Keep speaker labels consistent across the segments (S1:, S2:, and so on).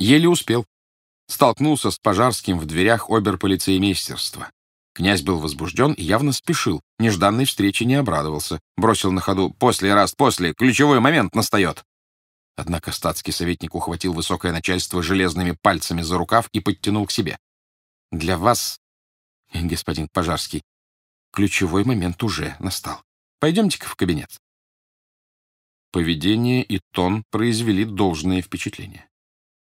S1: Еле успел. Столкнулся с Пожарским в дверях оберполицеймейстерства. Князь был возбужден и явно спешил. Нежданной встречи не обрадовался. Бросил на ходу «После, раз, после! Ключевой момент настает!» Однако статский советник ухватил высокое начальство железными пальцами за рукав и подтянул к себе. «Для вас, господин Пожарский, ключевой момент уже настал. Пойдемте-ка в кабинет». Поведение и тон произвели должное впечатление.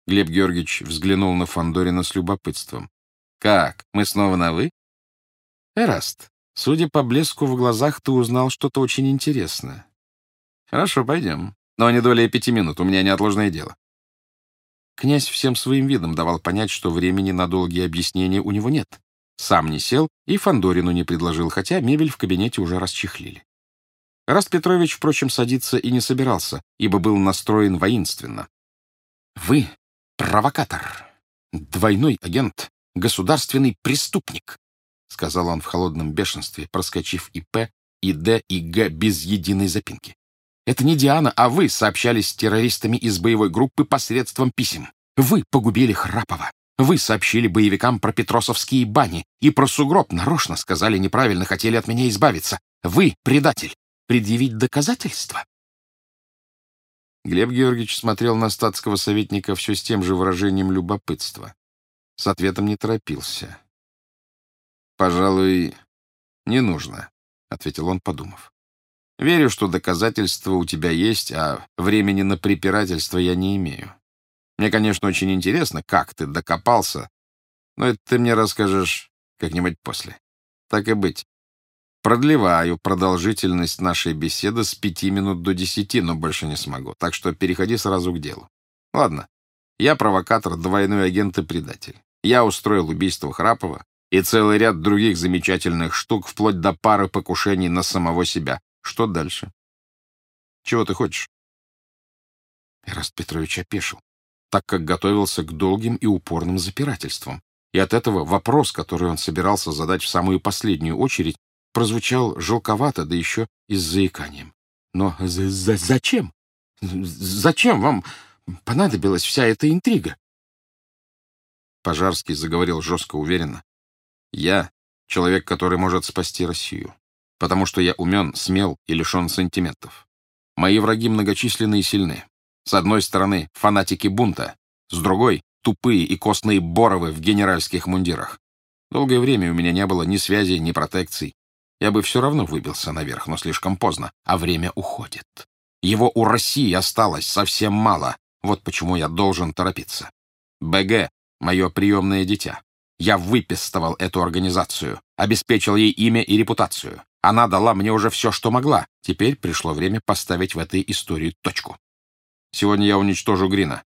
S1: Глеб Георгиевич взглянул на Фандорина с любопытством. «Как? Мы снова на «вы»?» «Эраст, судя по блеску в глазах, ты узнал что-то очень интересное». «Хорошо, пойдем. Но не долей пяти минут, у меня неотложное дело». Князь всем своим видом давал понять, что времени на долгие объяснения у него нет. Сам не сел и Фандорину не предложил, хотя мебель в кабинете уже расчехлили. Раст Петрович, впрочем, садиться и не собирался, ибо был настроен воинственно. «Вы — провокатор, двойной агент, государственный преступник», — сказал он в холодном бешенстве, проскочив и П, и Д, и Г без единой запинки. «Это не Диана, а вы сообщались с террористами из боевой группы посредством писем. Вы погубили Храпова. Вы сообщили боевикам про Петросовские бани и про сугроб нарочно сказали неправильно, хотели от меня избавиться. Вы предатель. Предъявить доказательства?» Глеб Георгиевич смотрел на статского советника все с тем же выражением любопытства. С ответом не торопился. «Пожалуй, не нужно», — ответил он, подумав. «Верю, что доказательства у тебя есть, а времени на препирательство я не имею. Мне, конечно, очень интересно, как ты докопался, но это ты мне расскажешь как-нибудь после. Так и быть. Продлеваю продолжительность нашей беседы с пяти минут до десяти, но больше не смогу, так что переходи сразу к делу. Ладно, я провокатор, двойной агент и предатель. Я устроил убийство Храпова, и целый ряд других замечательных штук, вплоть до пары покушений на самого себя. Что дальше? Чего ты хочешь? Эраст Петрович опешил, так как готовился к долгим и упорным запирательствам. И от этого вопрос, который он собирался задать в самую последнюю очередь, прозвучал желковато, да еще и с заиканием. Но за за зачем? Зачем вам понадобилась вся эта интрига? Пожарский заговорил жестко уверенно. Я — человек, который может спасти Россию, потому что я умен, смел и лишен сантиментов. Мои враги многочисленны и сильны. С одной стороны — фанатики бунта, с другой — тупые и костные боровы в генеральских мундирах. Долгое время у меня не было ни связи, ни протекций. Я бы все равно выбился наверх, но слишком поздно, а время уходит. Его у России осталось совсем мало, вот почему я должен торопиться. БГ — мое приемное дитя. Я выпистывал эту организацию, обеспечил ей имя и репутацию. Она дала мне уже все, что могла. Теперь пришло время поставить в этой истории точку. Сегодня я уничтожу Грина.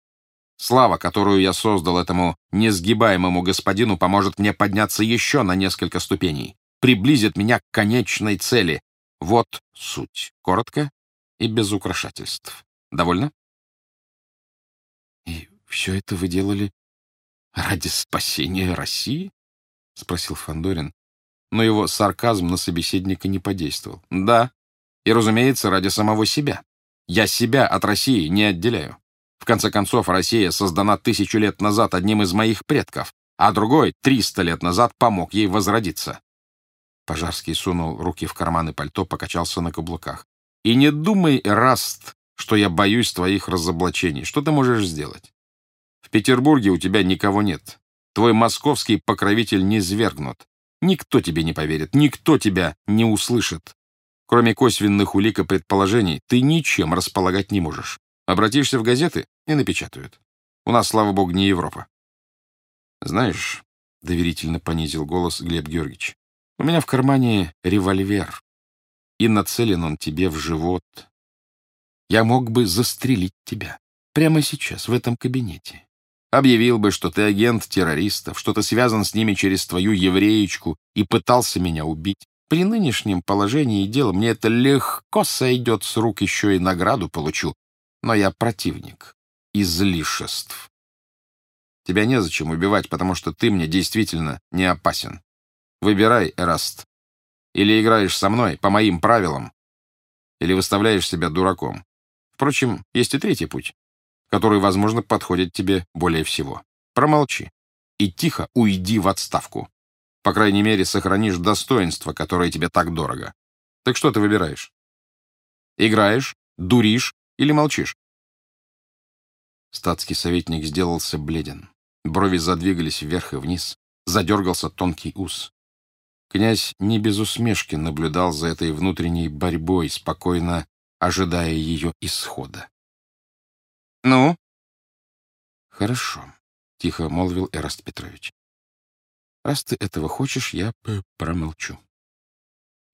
S1: Слава, которую я создал этому несгибаемому господину, поможет мне подняться еще на несколько ступеней, приблизит меня к конечной цели. Вот суть. Коротко и без украшательств. Довольно? И все это вы делали «Ради спасения России?» — спросил Фандорин, но его сарказм на собеседника не подействовал. «Да, и, разумеется, ради самого себя. Я себя от России не отделяю. В конце концов, Россия создана тысячу лет назад одним из моих предков, а другой триста лет назад помог ей возродиться». Пожарский сунул руки в карманы пальто, покачался на каблуках. «И не думай, Раст, что я боюсь твоих разоблачений. Что ты можешь сделать? В Петербурге у тебя никого нет. Твой московский покровитель не свергнут. Никто тебе не поверит, никто тебя не услышит. Кроме косвенных улик и предположений, ты ничем располагать не можешь. Обратишься в газеты и напечатают. У нас, слава богу, не Европа. Знаешь, — доверительно понизил голос Глеб Георгиевич, — у меня в кармане револьвер, и нацелен он тебе в живот. Я мог бы застрелить тебя прямо сейчас, в этом кабинете. Объявил бы, что ты агент террористов, что ты связан с ними через твою евреечку и пытался меня убить. При нынешнем положении дела мне это легко сойдет с рук, еще и награду получу. Но я противник излишеств. Тебя незачем убивать, потому что ты мне действительно не опасен. Выбирай, Эраст. Или играешь со мной по моим правилам, или выставляешь себя дураком. Впрочем, есть и третий путь который, возможно, подходит тебе более всего. Промолчи и тихо уйди в отставку. По крайней мере, сохранишь достоинство, которое тебе так дорого. Так что ты выбираешь? Играешь, дуришь или молчишь? Статский советник сделался бледен. Брови задвигались вверх и вниз. Задергался тонкий ус. Князь не без усмешки наблюдал за этой внутренней борьбой, спокойно ожидая ее исхода. «Ну?» «Хорошо», — тихо молвил Эраст Петрович. «Раз ты этого хочешь, я промолчу».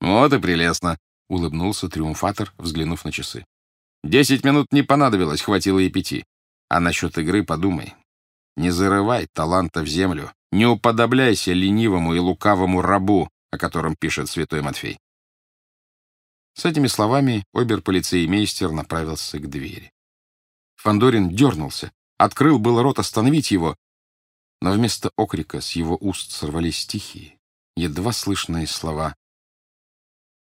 S1: «Вот и прелестно», — улыбнулся триумфатор, взглянув на часы. «Десять минут не понадобилось, хватило и пяти. А насчет игры подумай. Не зарывай таланта в землю, не уподобляйся ленивому и лукавому рабу, о котором пишет святой Матфей. С этими словами обер-полицеймейстер направился к двери. Фандорин дернулся, открыл был рот остановить его, но вместо окрика с его уст сорвались тихие, едва слышные слова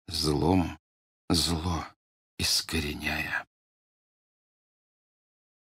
S1: «Злом зло искореняя».